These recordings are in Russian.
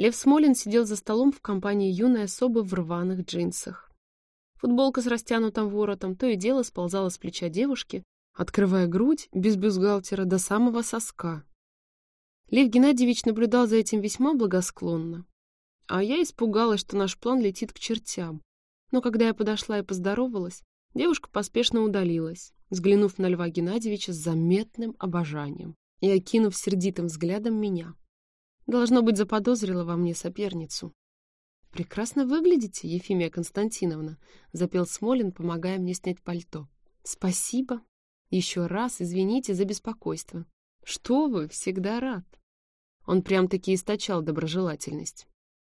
Лев Смолин сидел за столом в компании юной особы в рваных джинсах. Футболка с растянутым воротом то и дело сползала с плеча девушки, открывая грудь без бюстгальтера до самого соска. Лев Геннадьевич наблюдал за этим весьма благосклонно. А я испугалась, что наш план летит к чертям. Но когда я подошла и поздоровалась, девушка поспешно удалилась, взглянув на Льва Геннадьевича с заметным обожанием и окинув сердитым взглядом меня. Должно быть, заподозрила во мне соперницу. «Прекрасно выглядите, Ефимия Константиновна», — запел Смолин, помогая мне снять пальто. «Спасибо. Еще раз извините за беспокойство. Что вы, всегда рад». Он прям-таки источал доброжелательность.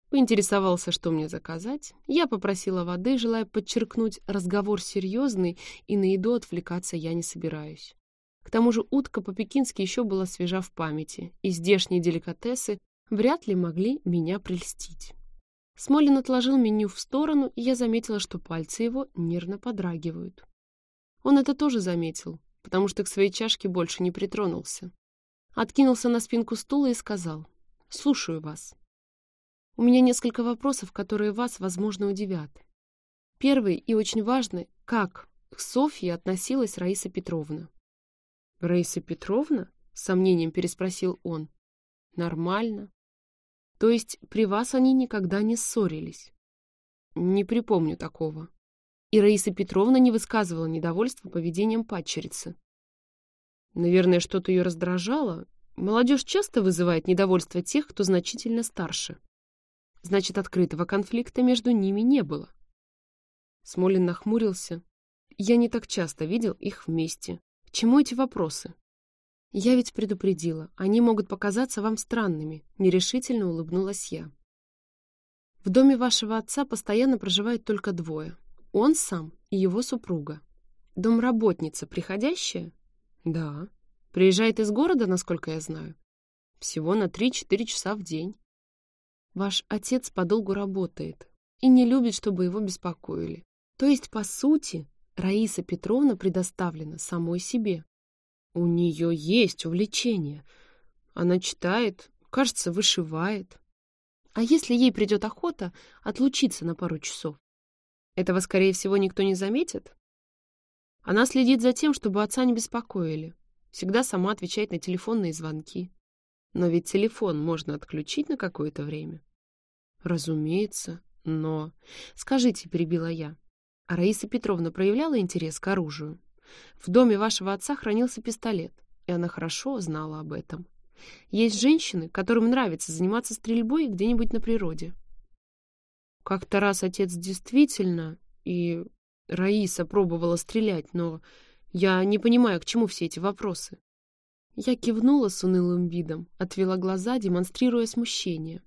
Поинтересовался, что мне заказать. Я попросила воды, желая подчеркнуть, разговор серьезный, и на еду отвлекаться я не собираюсь. К тому же утка по-пекински еще была свежа в памяти, и здешние деликатесы вряд ли могли меня прельстить. Смолин отложил меню в сторону, и я заметила, что пальцы его нервно подрагивают. Он это тоже заметил, потому что к своей чашке больше не притронулся. Откинулся на спинку стула и сказал, «Слушаю вас. У меня несколько вопросов, которые вас, возможно, удивят. Первый и очень важный, как к Софье относилась Раиса Петровна. «Раиса Петровна?» — с сомнением переспросил он. «Нормально. То есть при вас они никогда не ссорились?» «Не припомню такого». И Раиса Петровна не высказывала недовольства поведением падчерицы. Наверное, что-то ее раздражало. Молодежь часто вызывает недовольство тех, кто значительно старше. Значит, открытого конфликта между ними не было. Смолин нахмурился. Я не так часто видел их вместе. Чему эти вопросы? Я ведь предупредила, они могут показаться вам странными, нерешительно улыбнулась я. В доме вашего отца постоянно проживают только двое. Он сам и его супруга. Домработница приходящая? Да. Приезжает из города, насколько я знаю. Всего на 3-4 часа в день. Ваш отец подолгу работает и не любит, чтобы его беспокоили. То есть, по сути, Раиса Петровна предоставлена самой себе. У нее есть увлечение. Она читает, кажется, вышивает. А если ей придет охота отлучиться на пару часов? Этого, скорее всего, никто не заметит. Она следит за тем, чтобы отца не беспокоили. Всегда сама отвечает на телефонные звонки. Но ведь телефон можно отключить на какое-то время. Разумеется, но... Скажите, перебила я, а Раиса Петровна проявляла интерес к оружию? В доме вашего отца хранился пистолет, и она хорошо знала об этом. Есть женщины, которым нравится заниматься стрельбой где-нибудь на природе. Как-то раз отец действительно, и Раиса пробовала стрелять, но я не понимаю, к чему все эти вопросы. Я кивнула с унылым видом, отвела глаза, демонстрируя смущение.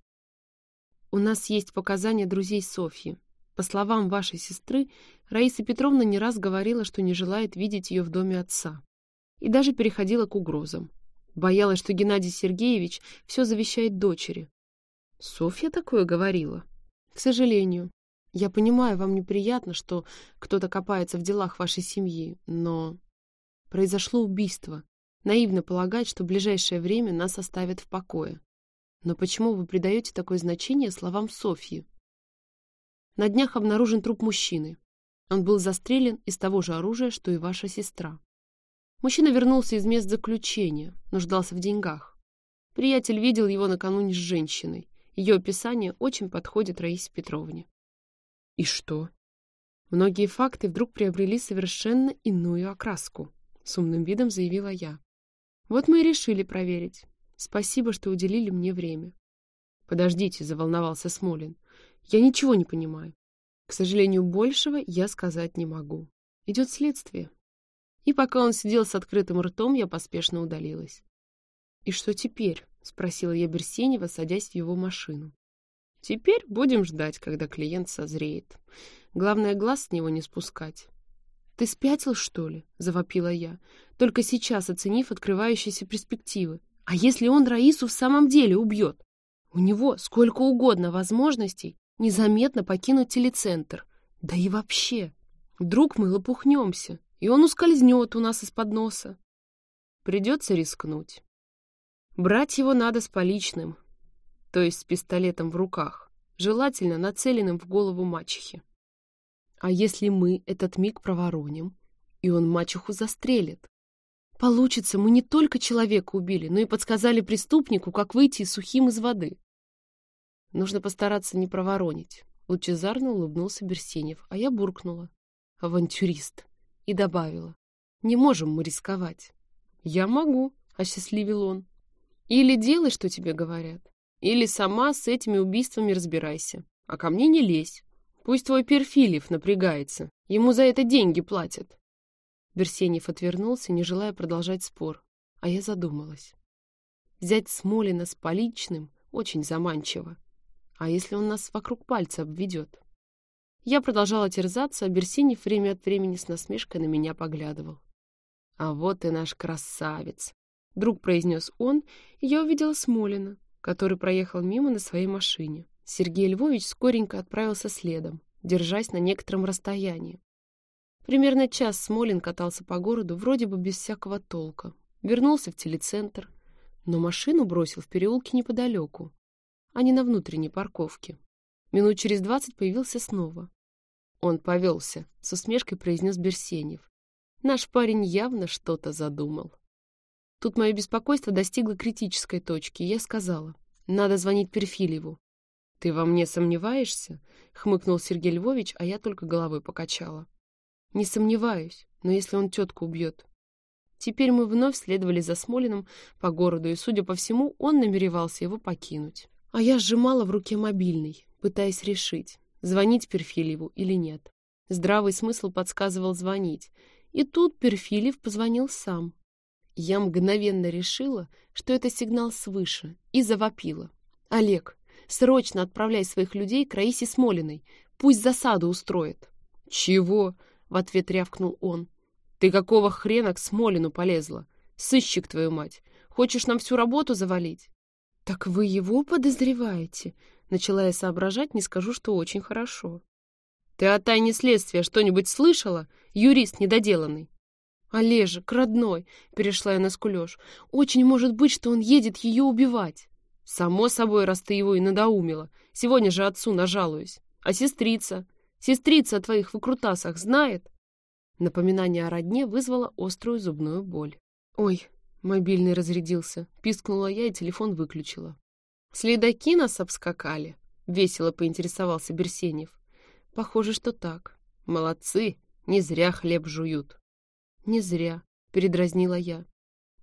У нас есть показания друзей Софьи. По словам вашей сестры, Раиса Петровна не раз говорила, что не желает видеть ее в доме отца. И даже переходила к угрозам. Боялась, что Геннадий Сергеевич все завещает дочери. Софья такое говорила? К сожалению. Я понимаю, вам неприятно, что кто-то копается в делах вашей семьи, но... Произошло убийство. Наивно полагать, что в ближайшее время нас оставят в покое. Но почему вы придаете такое значение словам Софьи? На днях обнаружен труп мужчины. Он был застрелен из того же оружия, что и ваша сестра. Мужчина вернулся из мест заключения, нуждался в деньгах. Приятель видел его накануне с женщиной. Ее описание очень подходит Раисе Петровне. И что? Многие факты вдруг приобрели совершенно иную окраску, с умным видом заявила я. Вот мы и решили проверить. Спасибо, что уделили мне время. Подождите, заволновался Смолин. Я ничего не понимаю. К сожалению, большего я сказать не могу. Идет следствие. И пока он сидел с открытым ртом, я поспешно удалилась. «И что теперь?» — спросила я Берсенева, садясь в его машину. «Теперь будем ждать, когда клиент созреет. Главное, глаз с него не спускать». «Ты спятил, что ли?» — завопила я, только сейчас оценив открывающиеся перспективы. «А если он Раису в самом деле убьет? У него сколько угодно возможностей незаметно покинуть телецентр. Да и вообще, вдруг мы лопухнемся, и он ускользнет у нас из-под носа. Придется рискнуть. Брать его надо с поличным. то есть с пистолетом в руках, желательно нацеленным в голову мачехи. А если мы этот миг провороним, и он мачеху застрелит? Получится, мы не только человека убили, но и подсказали преступнику, как выйти сухим из воды. Нужно постараться не проворонить. Лучезарно улыбнулся Берсенев, а я буркнула. Авантюрист. И добавила. Не можем мы рисковать. Я могу, осчастливил он. Или делай, что тебе говорят, или сама с этими убийствами разбирайся. А ко мне не лезь. Пусть твой Перфилев напрягается. Ему за это деньги платят. Берсенев отвернулся, не желая продолжать спор. А я задумалась. Взять Смолина с поличным очень заманчиво. А если он нас вокруг пальца обведет? Я продолжала терзаться, а Берсенев время от времени с насмешкой на меня поглядывал. «А вот и наш красавец!» — вдруг произнес он, и я увидела Смолина, который проехал мимо на своей машине. Сергей Львович скоренько отправился следом, держась на некотором расстоянии. Примерно час Смолин катался по городу вроде бы без всякого толка. Вернулся в телецентр, но машину бросил в переулке неподалеку, а не на внутренней парковке. Минут через двадцать появился снова. Он повелся, с усмешкой произнес Берсенев. Наш парень явно что-то задумал. Тут мое беспокойство достигло критической точки, я сказала, надо звонить Перфильеву. «Ты во мне сомневаешься?» — хмыкнул Сергей Львович, а я только головой покачала. «Не сомневаюсь, но если он тетку убьет?» Теперь мы вновь следовали за Смолиным по городу, и, судя по всему, он намеревался его покинуть. А я сжимала в руке мобильный, пытаясь решить, звонить Перфильеву или нет. Здравый смысл подсказывал звонить, и тут Перфилев позвонил сам. Я мгновенно решила, что это сигнал свыше, и завопила. «Олег, срочно отправляй своих людей к Раисе Смолиной. Пусть засаду устроит». «Чего?» — в ответ рявкнул он. «Ты какого хрена к Смолину полезла? Сыщик, твою мать! Хочешь нам всю работу завалить?» «Так вы его подозреваете?» Начала я соображать, не скажу, что очень хорошо. Ты о тайне следствия что-нибудь слышала? Юрист недоделанный. Олежек, родной, перешла я на скулеж. Очень может быть, что он едет ее убивать. Само собой, раз ты его и надоумила. Сегодня же отцу нажалуюсь. А сестрица? Сестрица о твоих выкрутасах знает? Напоминание о родне вызвало острую зубную боль. Ой, мобильный разрядился. Пискнула я и телефон выключила. Следаки нас обскакали. Весело поинтересовался Берсенев. Похоже, что так. Молодцы, не зря хлеб жуют. Не зря, передразнила я.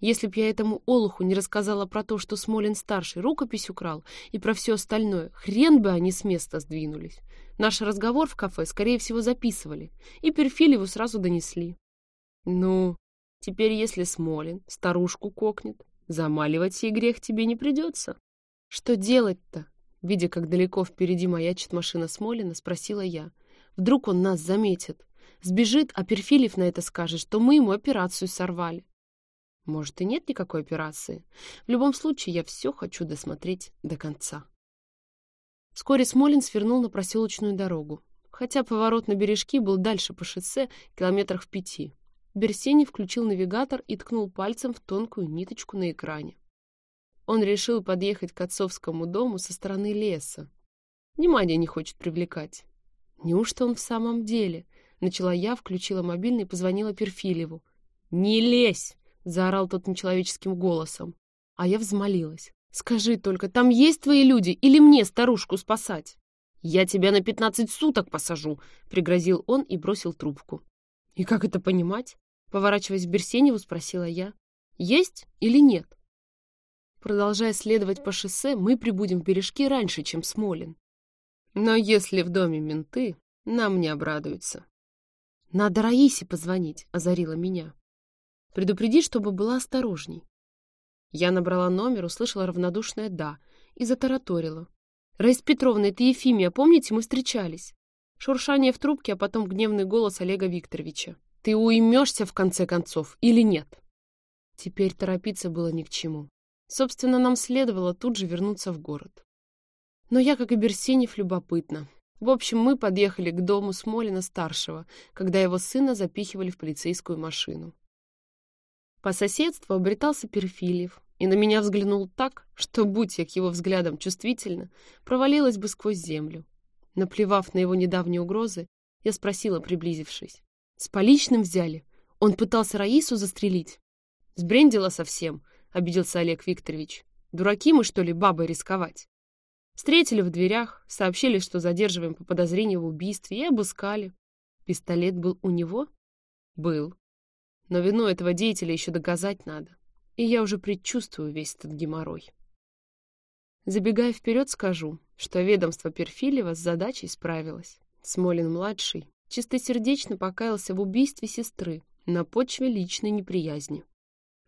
Если б я этому олуху не рассказала про то, что Смолин-старший рукопись украл, и про все остальное, хрен бы они с места сдвинулись. Наш разговор в кафе, скорее всего, записывали, и Перфилеву сразу донесли. Ну, теперь если Смолин старушку кокнет, замаливать сей грех тебе не придется. Что делать-то? Видя, как далеко впереди маячит машина Смолина, спросила я. Вдруг он нас заметит. Сбежит, а Перфилев на это скажет, что мы ему операцию сорвали. Может, и нет никакой операции. В любом случае, я все хочу досмотреть до конца. Вскоре Смолин свернул на проселочную дорогу, хотя поворот на бережки был дальше по шоссе, километрах в пяти. Берсени включил навигатор и ткнул пальцем в тонкую ниточку на экране. Он решил подъехать к отцовскому дому со стороны леса. Внимание не хочет привлекать. Неужто он в самом деле? Начала я, включила мобильный и позвонила Перфилеву. «Не лезь!» — заорал тот нечеловеческим голосом. А я взмолилась. «Скажи только, там есть твои люди или мне старушку спасать?» «Я тебя на пятнадцать суток посажу!» — пригрозил он и бросил трубку. «И как это понимать?» — поворачиваясь к Берсеневу, спросила я. «Есть или нет?» Продолжая следовать по шоссе, мы прибудем в бережки раньше, чем Смолин. Но если в доме менты, нам не обрадуются. Надо Раисе позвонить, озарила меня. Предупреди, чтобы была осторожней. Я набрала номер, услышала равнодушное «да» и затараторила. «Раиса Петровна, это Ефимия, помните, мы встречались?» Шуршание в трубке, а потом гневный голос Олега Викторовича. «Ты уймешься, в конце концов, или нет?» Теперь торопиться было ни к чему. Собственно, нам следовало тут же вернуться в город. Но я, как и Берсенев, любопытна. В общем, мы подъехали к дому Смолина-старшего, когда его сына запихивали в полицейскую машину. По соседству обретался Перфильев, и на меня взглянул так, что, будь я к его взглядам чувствительна, провалилась бы сквозь землю. Наплевав на его недавние угрозы, я спросила, приблизившись. «С поличным взяли? Он пытался Раису застрелить?» «Сбрендила совсем», — обиделся Олег Викторович. «Дураки мы, что ли, бабой рисковать?» Встретили в дверях, сообщили, что задерживаем по подозрению в убийстве, и обыскали. Пистолет был у него? Был. Но вину этого деятеля еще доказать надо. И я уже предчувствую весь этот геморрой. Забегая вперед, скажу, что ведомство Перфилева с задачей справилось. Смолин-младший чистосердечно покаялся в убийстве сестры на почве личной неприязни.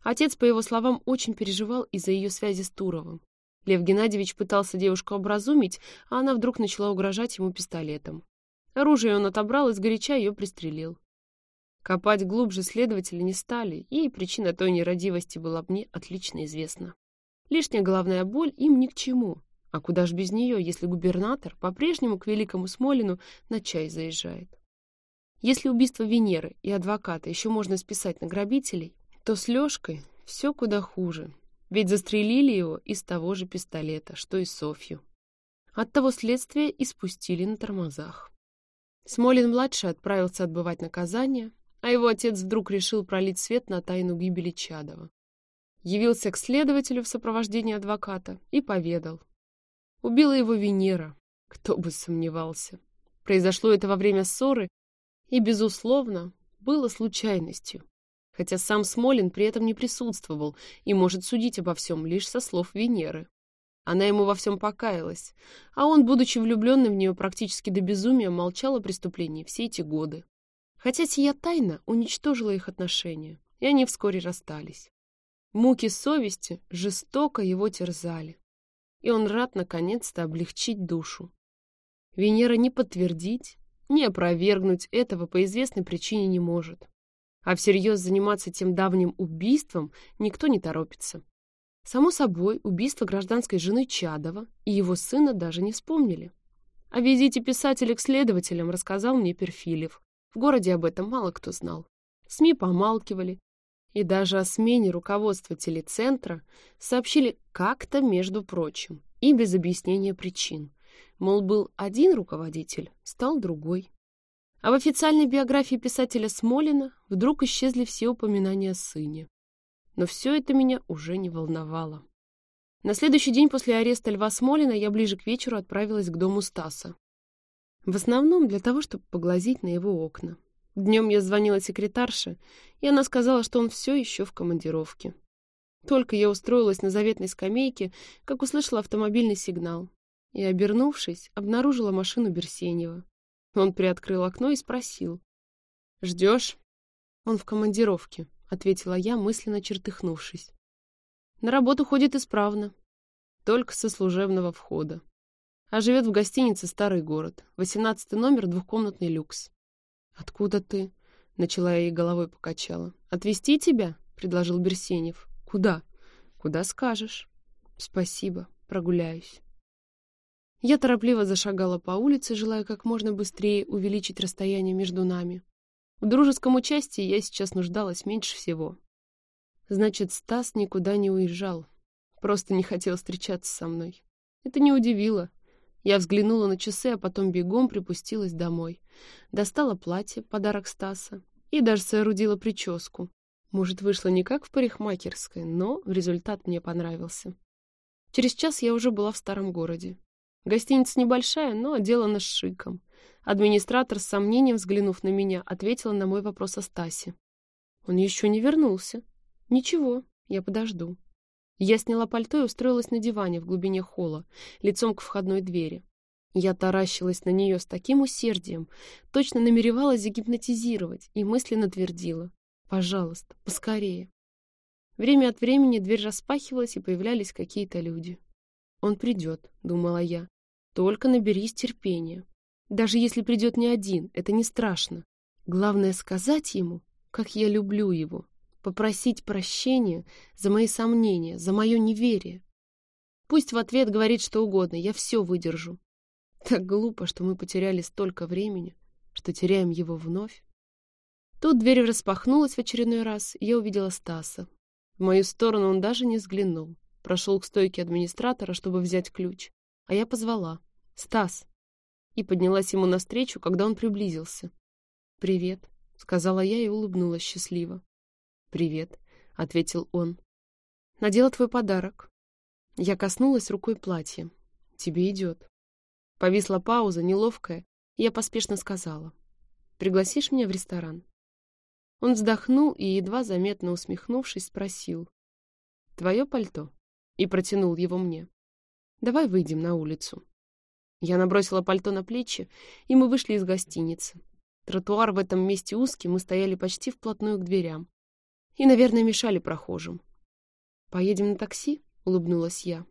Отец, по его словам, очень переживал из-за ее связи с Туровым. Лев Геннадьевич пытался девушку образумить, а она вдруг начала угрожать ему пистолетом. Оружие он отобрал и сгоряча ее пристрелил. Копать глубже следователи не стали, и причина той нерадивости была мне отлично известна. Лишняя головная боль им ни к чему. А куда ж без нее, если губернатор по-прежнему к великому Смолину на чай заезжает? Если убийство Венеры и адвоката еще можно списать на грабителей, то с Лешкой все куда хуже. Ведь застрелили его из того же пистолета, что и Софью. От того следствия и спустили на тормозах. Смолин-младший отправился отбывать наказание, а его отец вдруг решил пролить свет на тайну гибели Чадова. Явился к следователю в сопровождении адвоката и поведал. Убила его Венера, кто бы сомневался. Произошло это во время ссоры и, безусловно, было случайностью. Хотя сам Смолин при этом не присутствовал и может судить обо всем лишь со слов Венеры. Она ему во всем покаялась, а он, будучи влюбленным в нее практически до безумия, молчал о преступлении все эти годы. Хотя сия тайна уничтожила их отношения, и они вскоре расстались. Муки совести жестоко его терзали, и он рад наконец-то облегчить душу. Венера не подтвердить, не опровергнуть этого по известной причине не может. А всерьез заниматься тем давним убийством никто не торопится. Само собой, убийство гражданской жены Чадова и его сына даже не вспомнили. О визите писателя к следователям рассказал мне Перфилев, в городе об этом мало кто знал. СМИ помалкивали, и даже о смене руководства телецентра сообщили как-то, между прочим, и без объяснения причин. Мол, был один руководитель, стал другой. А в официальной биографии писателя Смолина вдруг исчезли все упоминания о сыне. Но все это меня уже не волновало. На следующий день после ареста Льва Смолина я ближе к вечеру отправилась к дому Стаса. В основном для того, чтобы поглазеть на его окна. Днем я звонила секретарше, и она сказала, что он все еще в командировке. Только я устроилась на заветной скамейке, как услышала автомобильный сигнал. И, обернувшись, обнаружила машину Берсенева. Он приоткрыл окно и спросил. «Ждешь?» «Он в командировке», — ответила я, мысленно чертыхнувшись. «На работу ходит исправно, только со служебного входа а живет в гостинице «Старый город». Восемнадцатый номер, двухкомнатный люкс. «Откуда ты?» — начала я ей головой покачала. «Отвезти тебя?» — предложил Берсенев. «Куда?» «Куда скажешь». «Спасибо, прогуляюсь». Я торопливо зашагала по улице, желая как можно быстрее увеличить расстояние между нами. В дружеском участии я сейчас нуждалась меньше всего. Значит, Стас никуда не уезжал. Просто не хотел встречаться со мной. Это не удивило. Я взглянула на часы, а потом бегом припустилась домой. Достала платье, подарок Стаса, и даже соорудила прическу. Может, вышло не как в парикмахерской, но результат мне понравился. Через час я уже была в старом городе. Гостиница небольшая, но отделана шиком. Администратор с сомнением, взглянув на меня, ответила на мой вопрос о Стасе. Он еще не вернулся. Ничего, я подожду. Я сняла пальто и устроилась на диване в глубине холла, лицом к входной двери. Я таращилась на нее с таким усердием, точно намеревалась загипнотизировать и мысленно твердила. «Пожалуйста, поскорее». Время от времени дверь распахивалась, и появлялись какие-то люди. «Он придет», — думала я. «Только наберись терпения. Даже если придет не один, это не страшно. Главное — сказать ему, как я люблю его, попросить прощения за мои сомнения, за мое неверие. Пусть в ответ говорит что угодно, я все выдержу. Так глупо, что мы потеряли столько времени, что теряем его вновь. Тут дверь распахнулась в очередной раз, и я увидела Стаса. В мою сторону он даже не взглянул. Прошел к стойке администратора, чтобы взять ключ. А я позвала. «Стас!» И поднялась ему навстречу, когда он приблизился. «Привет», — сказала я и улыбнулась счастливо. «Привет», — ответил он. «Надела твой подарок». Я коснулась рукой платья. «Тебе идет». Повисла пауза, неловкая, и я поспешно сказала. «Пригласишь меня в ресторан?» Он вздохнул и, едва заметно усмехнувшись, спросил. «Твое пальто?» и протянул его мне. «Давай выйдем на улицу». Я набросила пальто на плечи, и мы вышли из гостиницы. Тротуар в этом месте узкий, мы стояли почти вплотную к дверям. И, наверное, мешали прохожим. «Поедем на такси?» — улыбнулась я.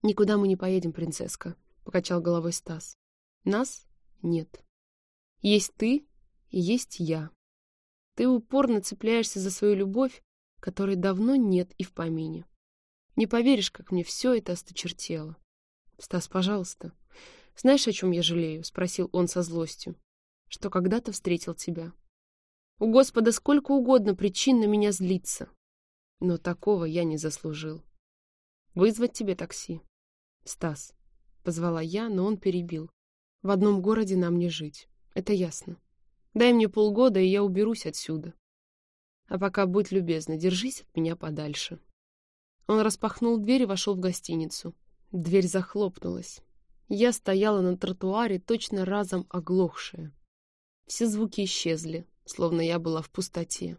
«Никуда мы не поедем, принцесска», — покачал головой Стас. «Нас нет. Есть ты и есть я. Ты упорно цепляешься за свою любовь, которой давно нет и в помине. Не поверишь, как мне все это осточертело. Стас, пожалуйста. Знаешь, о чем я жалею? Спросил он со злостью. Что когда-то встретил тебя. У Господа сколько угодно причин на меня злиться. Но такого я не заслужил. Вызвать тебе такси? Стас. Позвала я, но он перебил. В одном городе нам не жить. Это ясно. Дай мне полгода, и я уберусь отсюда. А пока будь любезна, держись от меня подальше. Он распахнул дверь и вошел в гостиницу. Дверь захлопнулась. Я стояла на тротуаре, точно разом оглохшая. Все звуки исчезли, словно я была в пустоте.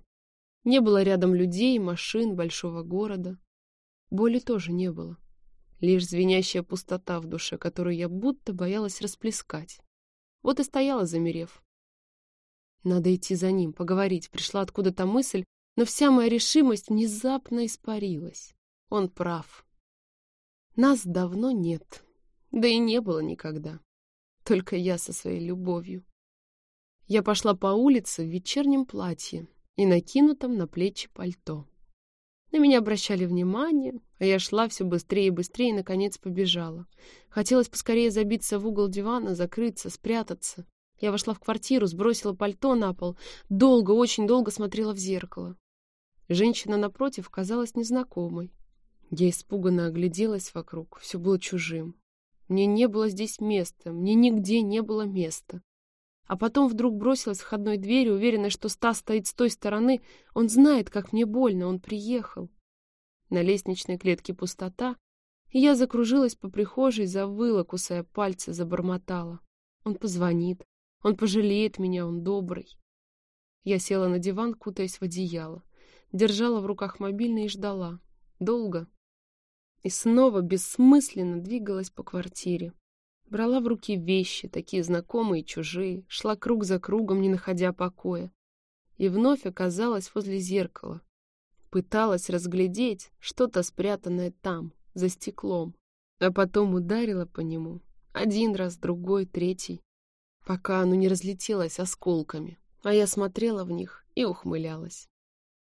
Не было рядом людей, машин, большого города. Боли тоже не было. Лишь звенящая пустота в душе, которую я будто боялась расплескать. Вот и стояла, замерев. Надо идти за ним, поговорить. Пришла откуда-то мысль, но вся моя решимость внезапно испарилась. Он прав. Нас давно нет, да и не было никогда. Только я со своей любовью. Я пошла по улице в вечернем платье и накинутом на плечи пальто. На меня обращали внимание, а я шла все быстрее и быстрее и, наконец, побежала. Хотелось поскорее забиться в угол дивана, закрыться, спрятаться. Я вошла в квартиру, сбросила пальто на пол, долго, очень долго смотрела в зеркало. Женщина напротив казалась незнакомой. Я испуганно огляделась вокруг, все было чужим. Мне не было здесь места, мне нигде не было места. А потом вдруг бросилась в входной двери, уверенная, что Стас стоит с той стороны. Он знает, как мне больно, он приехал. На лестничной клетке пустота, и я закружилась по прихожей, завыла, кусая пальцы, забормотала. Он позвонит, он пожалеет меня, он добрый. Я села на диван, кутаясь в одеяло, держала в руках мобильный и ждала. Долго, и снова бессмысленно двигалась по квартире. Брала в руки вещи, такие знакомые и чужие, шла круг за кругом, не находя покоя. И вновь оказалась возле зеркала. Пыталась разглядеть что-то спрятанное там, за стеклом, а потом ударила по нему. Один раз, другой, третий, пока оно не разлетелось осколками, а я смотрела в них и ухмылялась.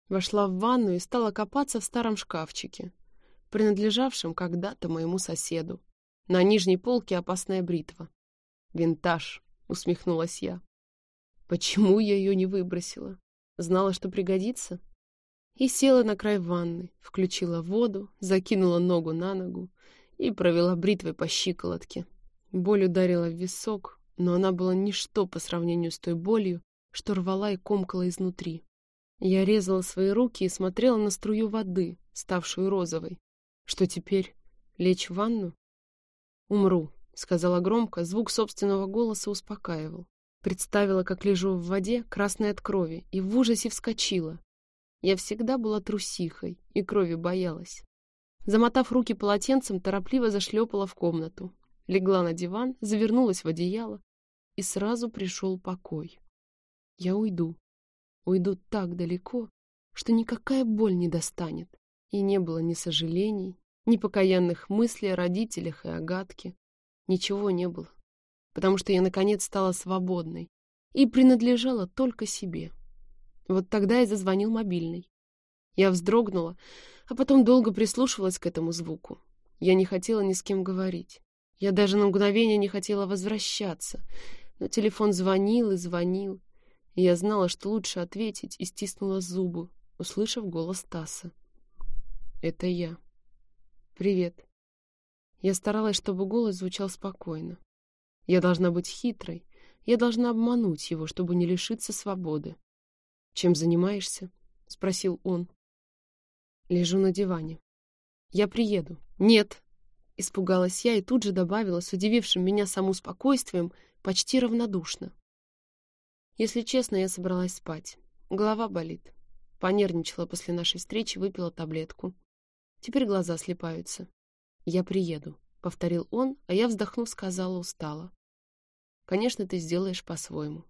Вошла в ванну и стала копаться в старом шкафчике, принадлежавшим когда-то моему соседу. На нижней полке опасная бритва. «Винтаж», — усмехнулась я. Почему я ее не выбросила? Знала, что пригодится? И села на край ванны, включила воду, закинула ногу на ногу и провела бритвой по щиколотке. Боль ударила в висок, но она была ничто по сравнению с той болью, что рвала и комкала изнутри. Я резала свои руки и смотрела на струю воды, ставшую розовой, что теперь? Лечь в ванну? Умру, сказала громко, звук собственного голоса успокаивал. Представила, как лежу в воде, красной от крови, и в ужасе вскочила. Я всегда была трусихой и крови боялась. Замотав руки полотенцем, торопливо зашлепала в комнату. Легла на диван, завернулась в одеяло, и сразу пришел покой. Я уйду. Уйду так далеко, что никакая боль не достанет. И не было ни сожалений, ни покаянных мыслей о родителях и Агатке. Ничего не было, потому что я, наконец, стала свободной и принадлежала только себе. Вот тогда и зазвонил мобильный. Я вздрогнула, а потом долго прислушивалась к этому звуку. Я не хотела ни с кем говорить. Я даже на мгновение не хотела возвращаться, но телефон звонил и звонил, и я знала, что лучше ответить, и стиснула зубы, услышав голос Таса. Это я. Привет. Я старалась, чтобы голос звучал спокойно. Я должна быть хитрой. Я должна обмануть его, чтобы не лишиться свободы. «Чем занимаешься?» — спросил он. Лежу на диване. «Я приеду». «Нет!» — испугалась я и тут же добавила, с удивившим меня саму спокойствием, почти равнодушно. Если честно, я собралась спать. Голова болит. Понервничала после нашей встречи, выпила таблетку. Теперь глаза слепаются. «Я приеду», — повторил он, а я, вздохнув, сказала устало. «Конечно, ты сделаешь по-своему.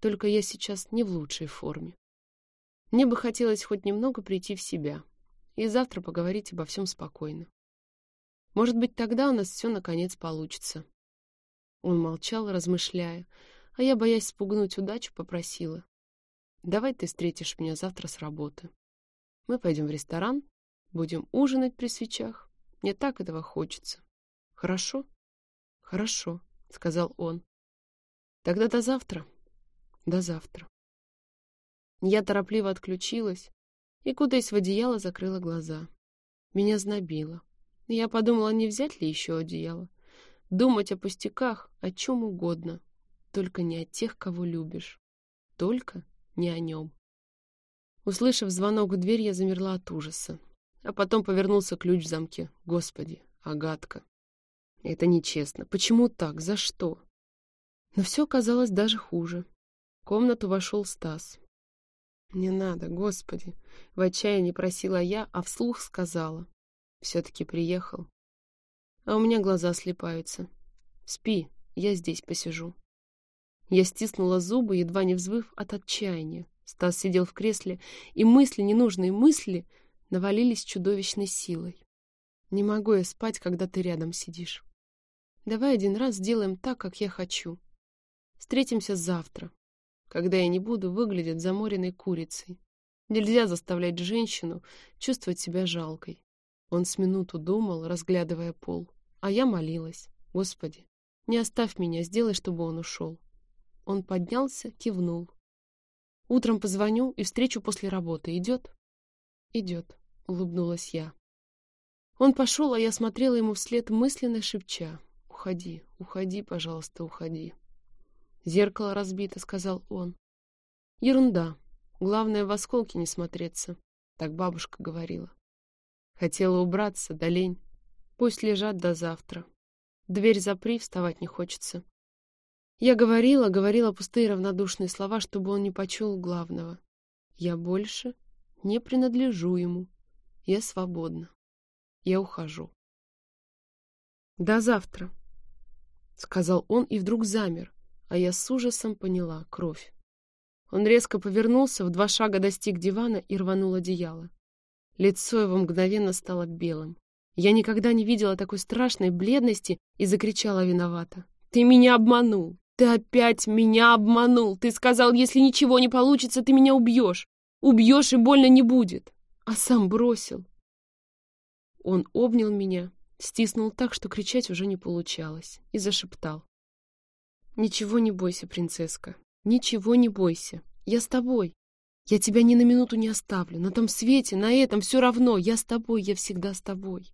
Только я сейчас не в лучшей форме. Мне бы хотелось хоть немного прийти в себя и завтра поговорить обо всем спокойно. Может быть, тогда у нас все наконец получится». Он молчал, размышляя, а я, боясь спугнуть удачу, попросила. «Давай ты встретишь меня завтра с работы. Мы пойдем в ресторан, будем ужинать при свечах. Мне так этого хочется. Хорошо?» «Хорошо», — сказал он. «Тогда до завтра». «До завтра». Я торопливо отключилась и, кутаясь в одеяло, закрыла глаза. Меня знобило. Я подумала, не взять ли еще одеяло. Думать о пустяках, о чем угодно, только не о тех, кого любишь. Только не о нем. Услышав звонок в дверь, я замерла от ужаса. А потом повернулся ключ в замке. Господи, Агатка. Это нечестно. Почему так? За что? Но все оказалось даже хуже. В комнату вошел Стас. «Не надо, Господи!» В отчаянии просила я, а вслух сказала. Все-таки приехал. А у меня глаза слепаются. Спи, я здесь посижу. Я стиснула зубы, едва не взвыв от отчаяния. Стас сидел в кресле, и мысли, ненужные мысли, навалились чудовищной силой. Не могу я спать, когда ты рядом сидишь. Давай один раз сделаем так, как я хочу. Встретимся завтра, когда я не буду выглядеть заморенной курицей. Нельзя заставлять женщину чувствовать себя жалкой. Он с минуту думал, разглядывая пол, а я молилась. Господи, не оставь меня, сделай, чтобы он ушел. Он поднялся, кивнул. Утром позвоню и встречу после работы. Идет? Идет, улыбнулась я. Он пошел, а я смотрела ему вслед, мысленно шепча. «Уходи, уходи, пожалуйста, уходи». «Зеркало разбито», — сказал он. «Ерунда. Главное, в осколки не смотреться», — так бабушка говорила. Хотела убраться, да лень. Пусть лежат до завтра. Дверь запри, вставать не хочется. Я говорила, говорила пустые равнодушные слова, чтобы он не почул главного. Я больше не принадлежу ему. Я свободна. Я ухожу. «До завтра», — сказал он и вдруг замер, а я с ужасом поняла — кровь. Он резко повернулся, в два шага достиг дивана и рванул одеяло. Лицо его мгновенно стало белым. Я никогда не видела такой страшной бледности и закричала виновата. «Ты меня обманул! Ты опять меня обманул! Ты сказал, если ничего не получится, ты меня убьешь! Убьешь и больно не будет!» А сам бросил. Он обнял меня, стиснул так, что кричать уже не получалось, и зашептал. «Ничего не бойся, принцесска, ничего не бойся. Я с тобой. Я тебя ни на минуту не оставлю. На том свете, на этом все равно. Я с тобой, я всегда с тобой».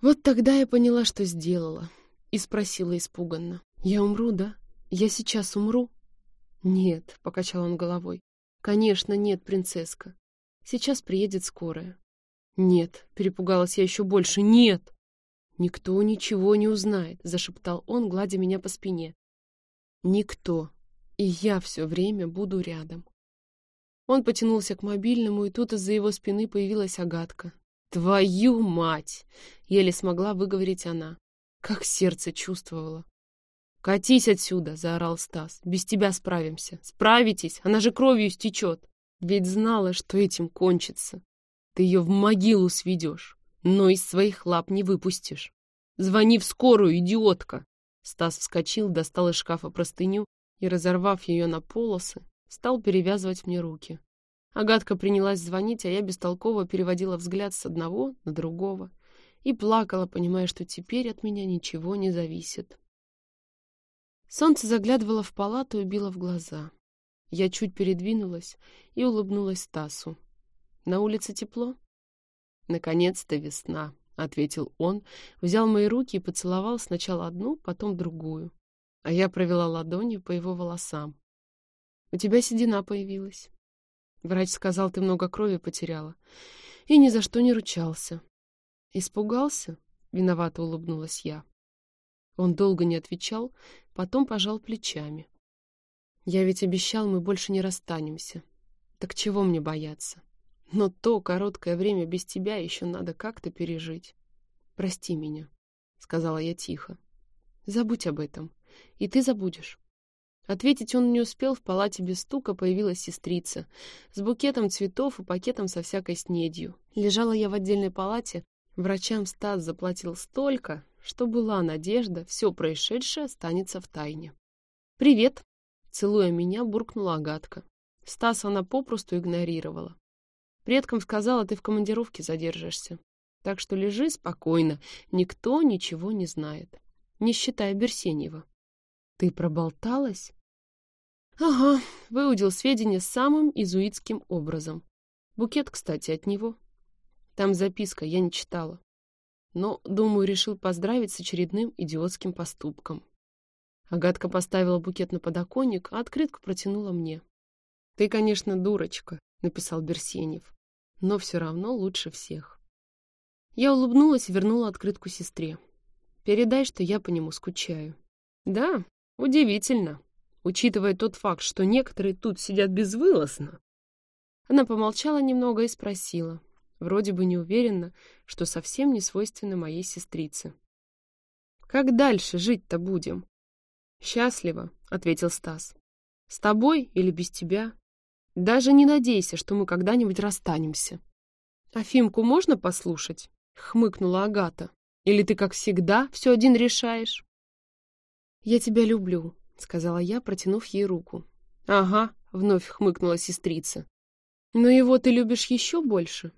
Вот тогда я поняла, что сделала, и спросила испуганно. «Я умру, да? Я сейчас умру?» «Нет», — покачал он головой. «Конечно, нет, принцесска. Сейчас приедет скорая». «Нет», — перепугалась я еще больше. «Нет!» «Никто ничего не узнает», — зашептал он, гладя меня по спине. «Никто. И я все время буду рядом». Он потянулся к мобильному, и тут из-за его спины появилась Агатка. «Твою мать!» — еле смогла выговорить она. Как сердце чувствовало. «Катись отсюда!» — заорал Стас. «Без тебя справимся. Справитесь! Она же кровью стечет!» Ведь знала, что этим кончится. Ты ее в могилу сведешь, но из своих лап не выпустишь. Звони в скорую, идиотка!» Стас вскочил, достал из шкафа простыню и, разорвав ее на полосы, стал перевязывать мне руки. Агатка принялась звонить, а я бестолково переводила взгляд с одного на другого и плакала, понимая, что теперь от меня ничего не зависит. Солнце заглядывало в палату и било в глаза. Я чуть передвинулась и улыбнулась Стасу. «На улице тепло?» Наконец-то весна, ответил он, взял мои руки и поцеловал сначала одну, потом другую. А я провела ладонью по его волосам. У тебя седина появилась. Врач сказал, ты много крови потеряла. И ни за что не ручался. Испугался? Виновато улыбнулась я. Он долго не отвечал, потом пожал плечами. Я ведь обещал, мы больше не расстанемся. Так чего мне бояться? Но то короткое время без тебя еще надо как-то пережить. Прости меня, — сказала я тихо. Забудь об этом, и ты забудешь. Ответить он не успел, в палате без стука появилась сестрица с букетом цветов и пакетом со всякой снедью. Лежала я в отдельной палате, врачам Стас заплатил столько, что была надежда, все происшедшее останется в тайне. «Привет!» — целуя меня, буркнула Агатка. Стас она попросту игнорировала. Предкам сказала, ты в командировке задержишься. Так что лежи спокойно, никто ничего не знает. Не считая Берсеньева. Ты проболталась? Ага, выудил сведения самым изуитским образом. Букет, кстати, от него. Там записка, я не читала. Но, думаю, решил поздравить с очередным идиотским поступком. Агатка поставила букет на подоконник, а открытку протянула мне. «Ты, конечно, дурочка», — написал Берсенев, «но все равно лучше всех». Я улыбнулась и вернула открытку сестре. «Передай, что я по нему скучаю». «Да, Удивительно, учитывая тот факт, что некоторые тут сидят безвылазно. Она помолчала немного и спросила, вроде бы неуверенно, что совсем не свойственно моей сестрице. «Как дальше жить-то будем?» «Счастливо», — ответил Стас. «С тобой или без тебя? Даже не надейся, что мы когда-нибудь расстанемся». «А Фимку можно послушать?» — хмыкнула Агата. «Или ты, как всегда, все один решаешь?» «Я тебя люблю», — сказала я, протянув ей руку. «Ага», — вновь хмыкнула сестрица. «Но его ты любишь еще больше?»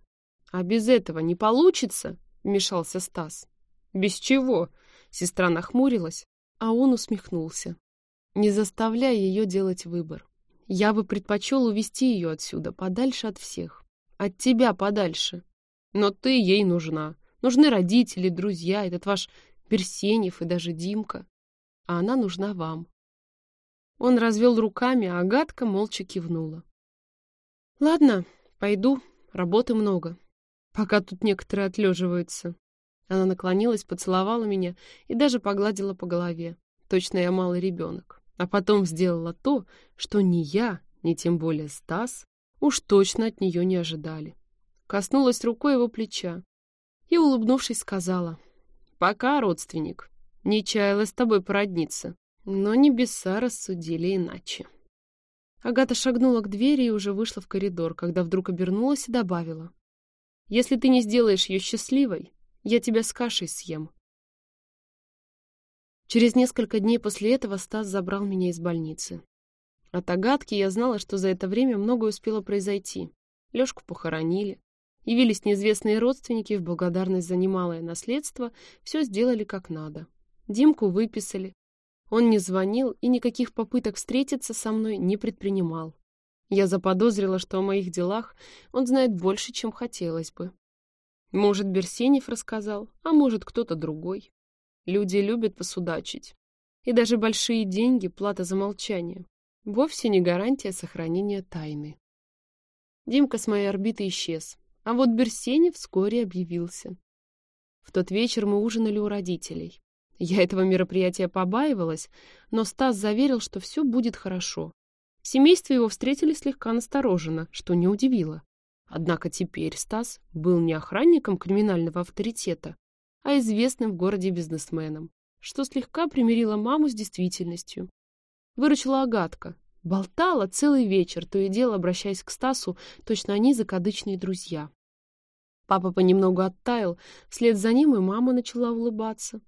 «А без этого не получится?» — вмешался Стас. «Без чего?» — сестра нахмурилась, а он усмехнулся. «Не заставляй ее делать выбор. Я бы предпочел увести ее отсюда, подальше от всех. От тебя подальше. Но ты ей нужна. Нужны родители, друзья, этот ваш Берсенев и даже Димка а она нужна вам. Он развел руками, а Агатка молча кивнула. Ладно, пойду, работы много. Пока тут некоторые отлеживаются. Она наклонилась, поцеловала меня и даже погладила по голове. Точно я малый ребенок. А потом сделала то, что ни я, ни тем более Стас, уж точно от нее не ожидали. Коснулась рукой его плеча и, улыбнувшись, сказала «Пока, родственник». Не чаяла с тобой породниться. Но небеса рассудили иначе. Агата шагнула к двери и уже вышла в коридор, когда вдруг обернулась и добавила. «Если ты не сделаешь ее счастливой, я тебя с кашей съем». Через несколько дней после этого Стас забрал меня из больницы. От Агатки я знала, что за это время многое успело произойти. Лёшку похоронили. Явились неизвестные родственники в благодарность за немалое наследство, все сделали как надо. Димку выписали. Он не звонил и никаких попыток встретиться со мной не предпринимал. Я заподозрила, что о моих делах он знает больше, чем хотелось бы. Может, Берсенев рассказал, а может, кто-то другой. Люди любят посудачить. И даже большие деньги, плата за молчание, вовсе не гарантия сохранения тайны. Димка с моей орбиты исчез, а вот Берсенев вскоре объявился. В тот вечер мы ужинали у родителей. Я этого мероприятия побаивалась, но Стас заверил, что все будет хорошо. В семействе его встретили слегка настороженно, что не удивило. Однако теперь Стас был не охранником криминального авторитета, а известным в городе бизнесменом, что слегка примирило маму с действительностью. Выручила Агатка. Болтала целый вечер, то и дело обращаясь к Стасу, точно они закадычные друзья. Папа понемногу оттаял, вслед за ним и мама начала улыбаться.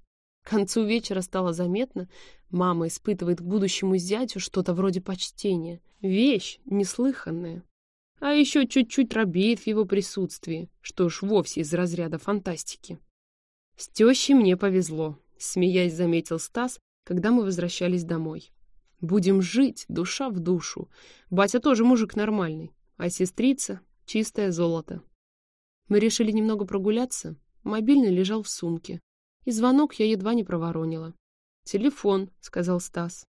К концу вечера стало заметно, мама испытывает к будущему зятю что-то вроде почтения. Вещь неслыханная. А еще чуть-чуть робеет в его присутствии, что уж вовсе из разряда фантастики. С тещей мне повезло, смеясь заметил Стас, когда мы возвращались домой. Будем жить, душа в душу. Батя тоже мужик нормальный, а сестрица — чистое золото. Мы решили немного прогуляться. Мобильный лежал в сумке. И звонок я едва не проворонила. «Телефон», — сказал Стас.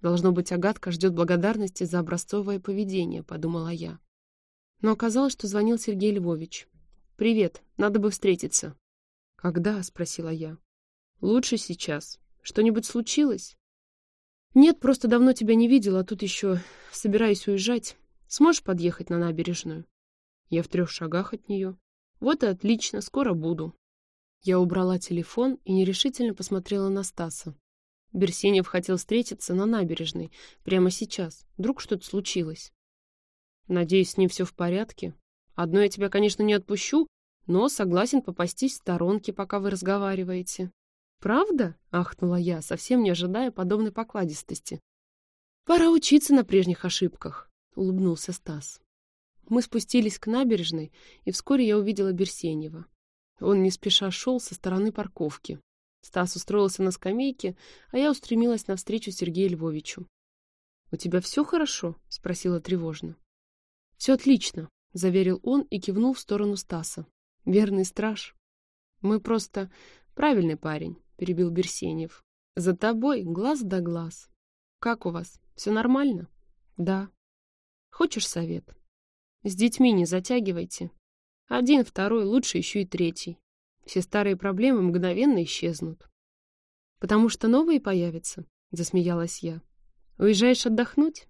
«Должно быть, Агатка ждет благодарности за образцовое поведение», — подумала я. Но оказалось, что звонил Сергей Львович. «Привет, надо бы встретиться». «Когда?» — спросила я. «Лучше сейчас. Что-нибудь случилось?» «Нет, просто давно тебя не видела, а тут еще собираюсь уезжать. Сможешь подъехать на набережную?» Я в трех шагах от нее. «Вот и отлично, скоро буду». Я убрала телефон и нерешительно посмотрела на Стаса. Берсенев хотел встретиться на набережной, прямо сейчас. Вдруг что-то случилось. Надеюсь, с ним все в порядке. Одно я тебя, конечно, не отпущу, но согласен попастись в сторонке, пока вы разговариваете. «Правда?» — ахнула я, совсем не ожидая подобной покладистости. «Пора учиться на прежних ошибках», — улыбнулся Стас. Мы спустились к набережной, и вскоре я увидела Берсенева. Он не спеша шел со стороны парковки. Стас устроился на скамейке, а я устремилась навстречу Сергею Львовичу. «У тебя все хорошо?» — спросила тревожно. «Все отлично», — заверил он и кивнул в сторону Стаса. «Верный страж. Мы просто правильный парень перебил Берсенев. «За тобой глаз да глаз. Как у вас? Все нормально?» «Да». «Хочешь совет?» «С детьми не затягивайте. Один, второй, лучше еще и третий. Все старые проблемы мгновенно исчезнут». «Потому что новые появятся?» — засмеялась я. «Уезжаешь отдохнуть?»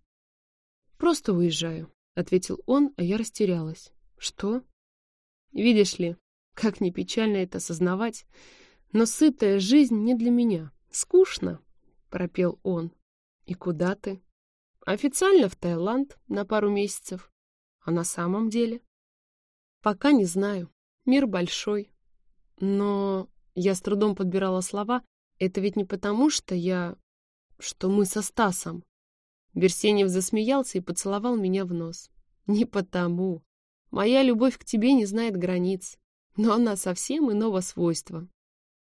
«Просто уезжаю», — ответил он, а я растерялась. «Что?» «Видишь ли, как не печально это осознавать, но сытая жизнь не для меня. Скучно, — пропел он. И куда ты? Официально в Таиланд на пару месяцев. А на самом деле? Пока не знаю. Мир большой. Но я с трудом подбирала слова. Это ведь не потому, что я... что мы со Стасом. Берсенев засмеялся и поцеловал меня в нос. Не потому. Моя любовь к тебе не знает границ, но она совсем иного свойства.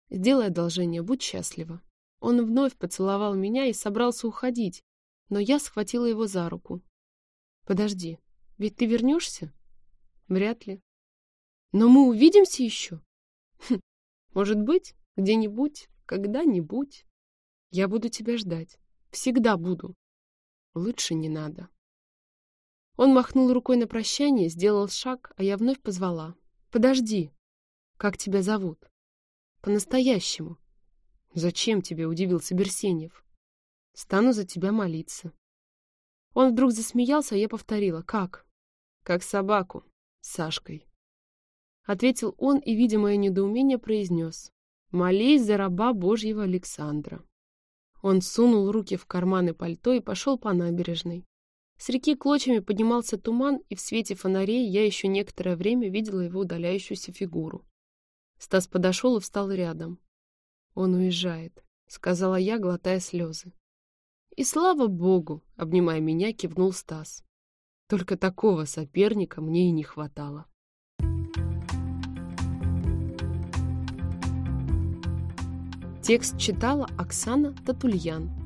Сделай одолжение, будь счастлива. Он вновь поцеловал меня и собрался уходить, но я схватила его за руку. Подожди, ведь ты вернешься? Вряд ли. Но мы увидимся еще? Хм, может быть, где-нибудь, когда-нибудь. Я буду тебя ждать. Всегда буду. Лучше не надо. Он махнул рукой на прощание, сделал шаг, а я вновь позвала. Подожди. Как тебя зовут? По-настоящему. Зачем тебе, удивился Берсенев. Стану за тебя молиться. Он вдруг засмеялся, а я повторила. Как? Как собаку. Сашкой. Ответил он и, видя мое недоумение, произнес. Молись за раба Божьего Александра. Он сунул руки в карманы пальто и пошел по набережной. С реки клочьями поднимался туман, и в свете фонарей я еще некоторое время видела его удаляющуюся фигуру. Стас подошел и встал рядом. «Он уезжает», — сказала я, глотая слезы. «И слава богу!» — обнимая меня, кивнул Стас. Только такого соперника мне и не хватало. Текст читала Оксана Татульян.